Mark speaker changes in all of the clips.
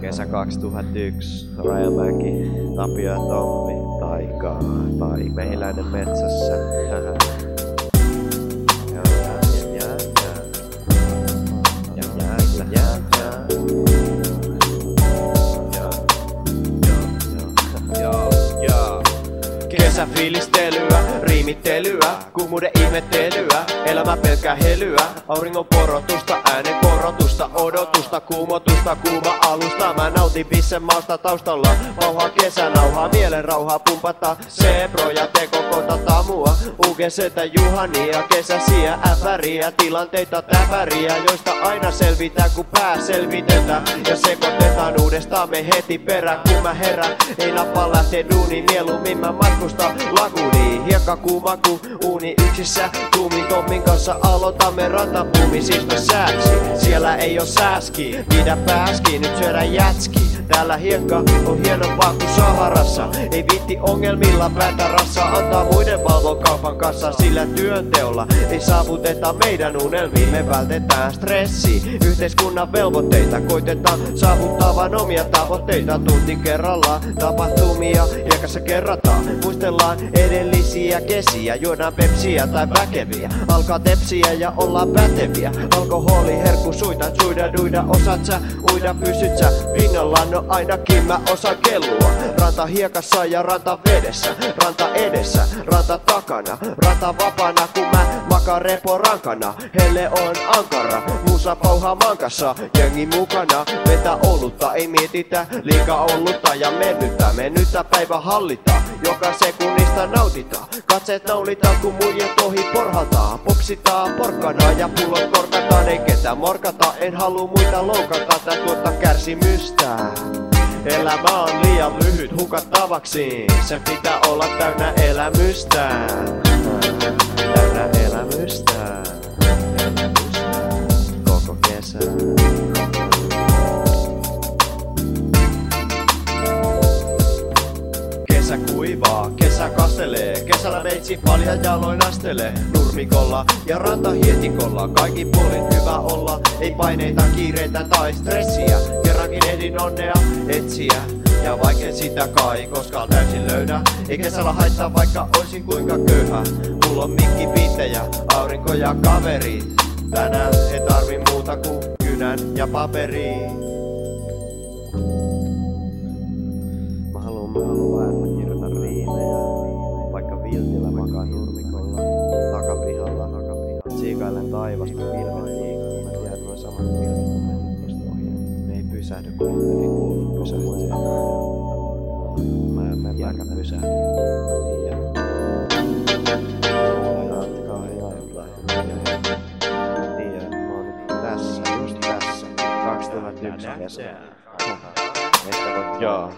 Speaker 1: Kesä 2001, Rajamäki, Tapio ja Tommi, taikaa, tai mehiläinen metsässä. Ja, ja, ja, ja. Ja, ja, ja, ja. Ja, ja, ja, ja. Kesäfiilistelyä, riimittelyä, kuumuuden ihmettelyä, elämä pelkää helyä, auringon porotusta, äänen korotusta, odotusta, kuumotusta, kuuma alusta, mä nautin pissen maasta taustalla, vauhaa kesänauhaa, mielen rauhaa pumpata, sebro ja teko kota tamua, UGCtä juhania, kesäsiä, äpäriä, tilanteita täpäriä, joista aina selvitään kun pää selvitetään, ja sekoitetaan uudestaan me heti perään, kun mä herään, ei nappa lähtee duuniin, mieluummin mä matkusta laguniin, hiekka kuuma ku uuni yksissä, tuumin Tommin kanssa aloitamme rantapuumi, siis mä sääksi, siellä ei oo sääski, pidä pääski, nyt syödä jätski, täällä hiekka on hienompaa kuin Saharassa, ei vitti ongelmilla päätä rassa, antaa muiden valvoa kaupan kanssa, sillä työnteolla ei saavuteta meidän unelmiin, me vältetään stressi, yhteiskunnan velvoitteita, koitetaan saavuttaa vain omia tavoitteita, tunti kerrallaan tapahtumia, hiekassa kerrataan, muistellaan edellisiä kesiä, juodaan pepsiä tai väkeviä, alkaa tepsiä ja ollaan päteviä, alkoholi, herkku, suita, suida, duida, osaat sä, uida, pysyt sä, pinnalla, no ainakin mä osaan kellua, ranta hiekassa ja ranta vedessä, ranta edessä, ranta takana, ranta vapaana, kun mä makaan repo rankana, helle on ankara, musa pauhaa mankassa, jengi mukana, vetä olutta, ei mietitä liikaa ollutta ja mennyttä, mennyttä päivä hallita, joka sekunnista nautita, katseet naulitaan kun muijet ohi porhaltaa, popsitaan porkkana ja pullot korkataan, ei ketään morkata, en halua muita loukata. Tai tuota kärsimystä. Elämä on liian lyhyt hukattavaksi, sen pitää olla täynnä elämystä. Täynnä elämystä. Elämystä. Koko kesä. Kesä kuivaa, kesä kastelee, kesällä meitsi paljon jaloin astelee. Nurmikolla ja rantahietikolla, kaikki puolin hyvä olla. Ei paineita, kiireitä tai stressiä, kerrankin ehdin onnea etsiä. Ja vaikea sitä kai koskaan täysin löydä. Ei kesällä haittaa vaikka oisin kuinka köyhä. Mulla on mikki biittejä, aurinko ja kaverit Tänään ei tarvi muuta kuin kynän ja paperiin Mä haluun, mä haluun Siikailen taivasta, pilvet liikkuu. Mä tiedän, että noin samat pilvet on mennyt tosta ohi. Ne ei pysähdy, kun niitä ei kuulu pysähtyä. Mä en mä vaikka pysähdy. Mä tiedän. Jatkaa jotain. Mä tiedän, mä oon nyt tässä, just tässä. 2001 kesä. Että voit, joo.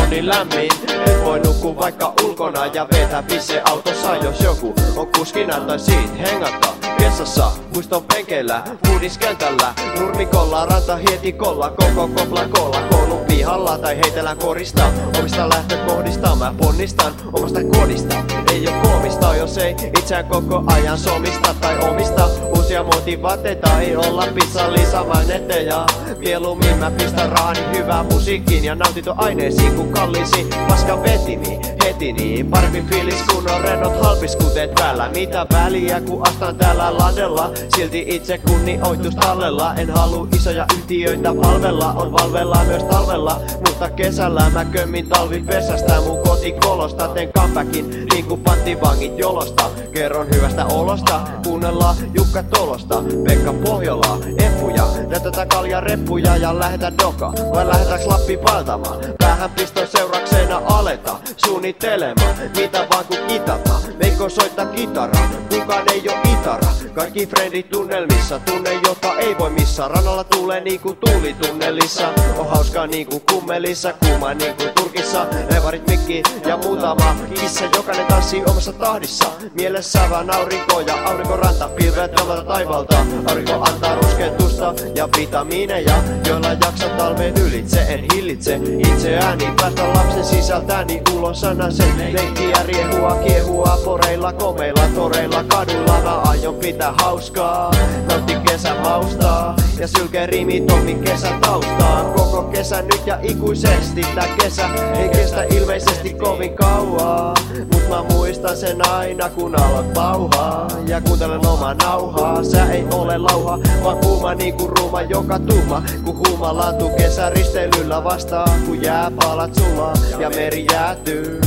Speaker 1: On niin lämmin, et voi nukkua vaikka ulkona ja vetää pisse autossa, jos joku on kuskina tai siitä hengata. Vessassa, puiston penkeillä, uudiskentällä, nurmikolla, rantahietikolla, koko kopla kolla, koulun pihalla tai heitellään korista. Omista lähtökohdista mä ponnistan omasta kodista. Ei oo koomista, jos ei itseään koko ajan somista tai omista. Uusia motivaatteita ei olla pizza lisämainetteja. Mieluummin mä pistän rahani hyvää musiikkiin ja nautintoaineisiin kun kalliisi paska vetini heti niin Parempi fiilis kun on rennot halpiskuteet päällä Mitä väliä kun astan täällä ladella. Silti itse kunnioitus tallella En halua isoja yhtiöitä palvella. On valvella myös talvella Mutta kesällä mä kömmin talvipesästä Mun kotikolosta teen comebackin Niin kuin panttivangit jolosta. Kerron hyvästä olosta Kuunnellaan Jukka Tolosta. Pekka Pohjola Effuja Näytetään kalja reppuja ja lähetään doka. Vai lähetääks Lappi valtamaan? Päähän piston seuraksena aleta Suunnittelemaan Mitä vaan kun kitata Veikko soittaa kitaraa Kukaan ei oo itara. Kaikki frendit tunnelmissa. Tunne jota ei voi missä Rannalla tuulee niinku tuuli tunnelissa. On hauskaa niinku kummelissa. Kuuma niinku Turkissa. Levarit mikki ja muutama kissa. Jokainen tanssii omassa tahdissa. Mielessä vaan aurinko ja aurinkoranta Pilvet novalta taivalta. Aurinko antaa rusketusta ja vitamiineja Joilla jaksa talven ylitse. En hillitse itseäni Päästä lapsen sisältäni. Ulos sanasen Leikkiä riehua kiehua. Poreilla komeilla toreilla kadulla. Mä aion pitää hauskaa. Nautti kesän maustaa Ja sylkee rimi Tommi kesän taustaan Koko kesä nyt ja ikuisesti. Tää kesä ei kestä ilmeisesti kovin kauaa. Mut mä muistan sen aina kun aloit pauhaa Ja kuuntelen omaa nauhaa. Sä ei ole lauha vaan kuuma niinku ruuma joka tuuma Kun huuma laatu kesä risteilyllä vastaan Kun jääpalat sulaa ja meri jäätyy.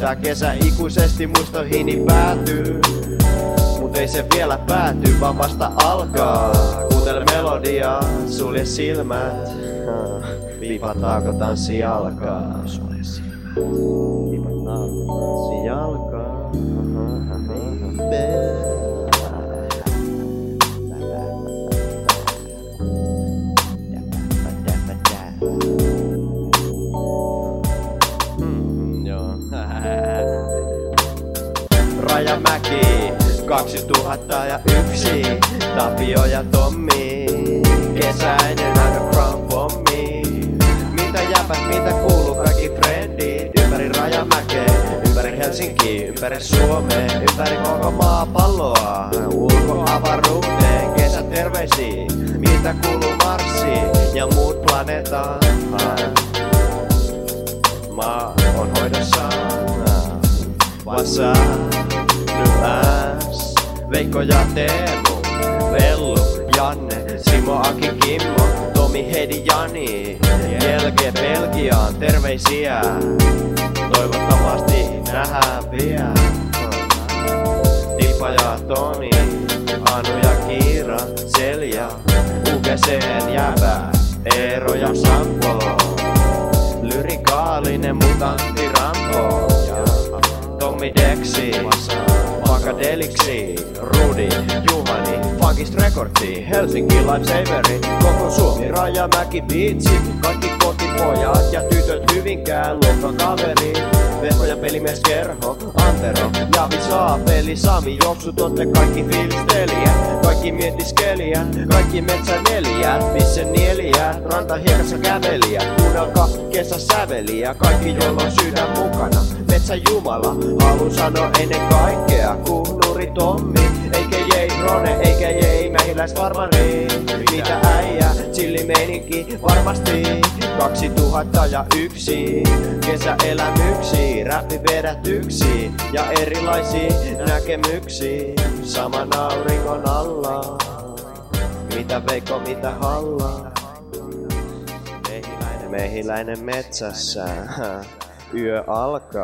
Speaker 1: Tää kesä ikuisesti muistoihin päätyy Mut ei se vielä pääty, vaan vasta alkaa. Kuuntele melodiaa, sulje silmät. Vipataako tanssi alkaa? Sulje silmät Rajamäki 2001 Tapio ja Tommi. Kesäinen underground pommi Mitä jäpät, mitä kuuluu Ympäri Rajamäkeä, ympäri Helsinki, ympäri Suomea Ympäri koko maapalloa. Ulkoavaruuteen, kesän terveisiä Mitä kuuluu Marsi ja muut planeetat Maa on hoidossa Vasa, Nyäs Veikko ja Teemu Vellu, Janne, Simo, Aki, Kimmo Tomi, Hedi, Jani. Jelge, Belgiaan, terveisiä. Toivottavasti nähdään pian. Tipa ja Toni Anu ja Kiira Selja UGCn jäbä Eero ja Sampo. Lyrikaalinen mutantti Rambo. Tommi Dexi Pakadeliksi Rudi Juhani Funkist Recordsi Helsinki Lifesaveri Koko Suomi Rajamäki Beatsi Kaikki kotipojat ja tytöt Hyvinkään luokan kaveri. Vehko ja pelimies Kerho Antero ja Visa Peli Sami Joksu totte kaikki fiilistelijä. Kaikki mietiskelijä Kaikki metsänelijät Missä nielijät Ranta hiekassa kävelijä Kuunnelkaa kesä säveliä Kaikki joilla on sydän mukana Metsän Jumala. Haluun sanoa ennen kaikkea Kuhnuri Tommi Eikä jei Rone Eikä jei mehiläisfarmari Mitä äijä Chilli meininki varmasti. 2001 Kesäelämyksi Räppi vedätyksi Ja erilaisia näkemyksiä Saman auringon alla. Mitä Veikko, mitä Halla. Mehiläinen, mehiläinen metsässä 约阿拉拉嘎